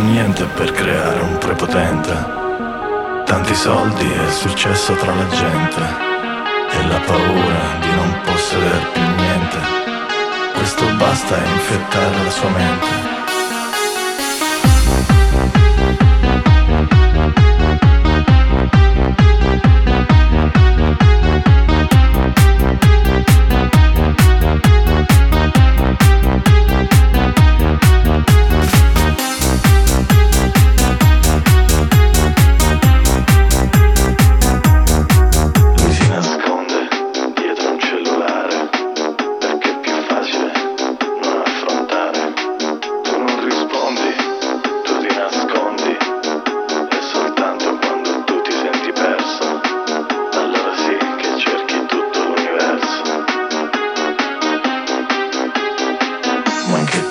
niente per creare un prepotente. Tanti soldi e successo tra la gente. E la paura di non possedere più niente. Questo basta a infettare la sua mente.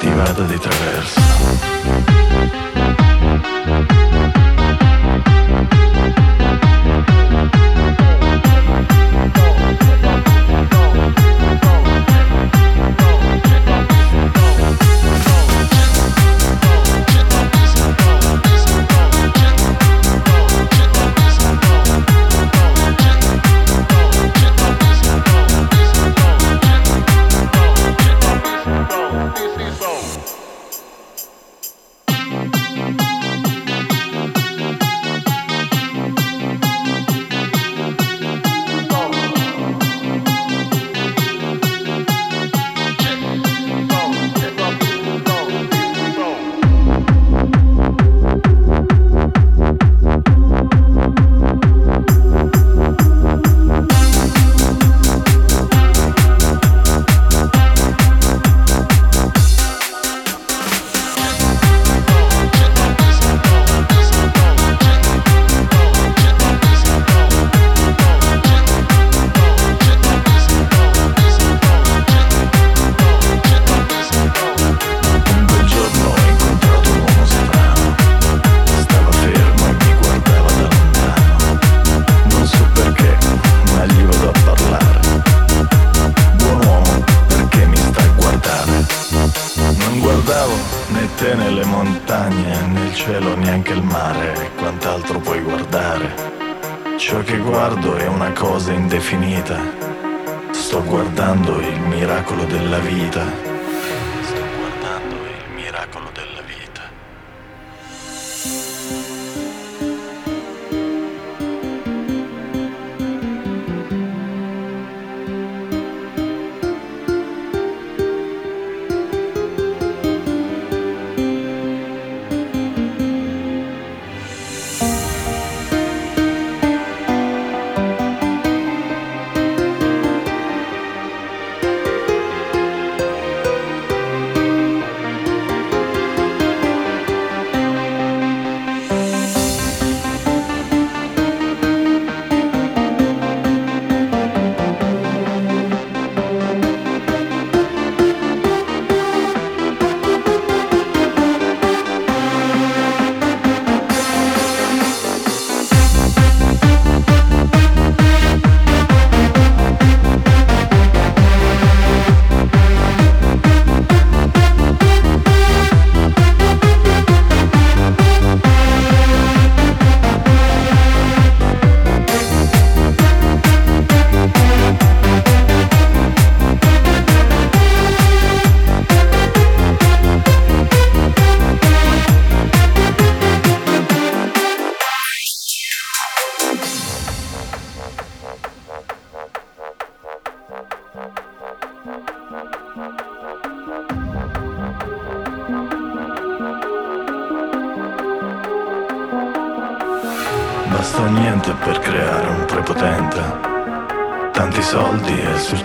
ti vado di traverso montagne, né cielo, neanche il mare, e quant'altro puoi guardare. Ciò che guardo è una cosa indefinita, sto guardando il miracolo della vita.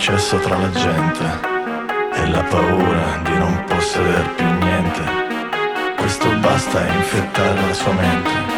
Successo tra la gente e la paura di non possedere più niente. Questo basta infettare la sua mente.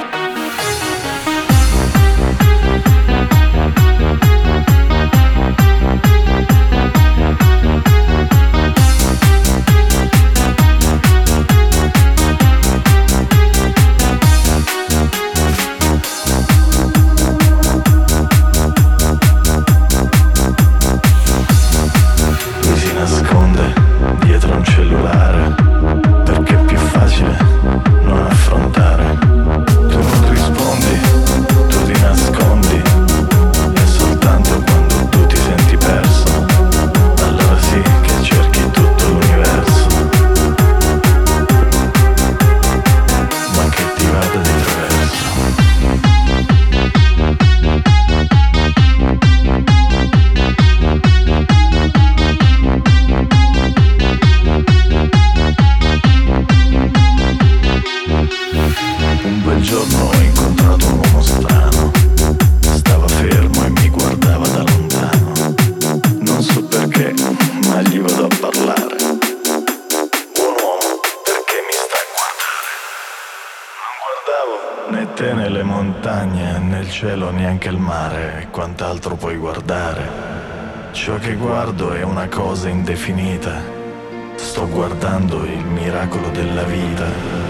Montagne, né cielo, neanche il mare, e quant'altro puoi guardare. Ciò che guardo è una cosa indefinita. Sto guardando il miracolo della vita.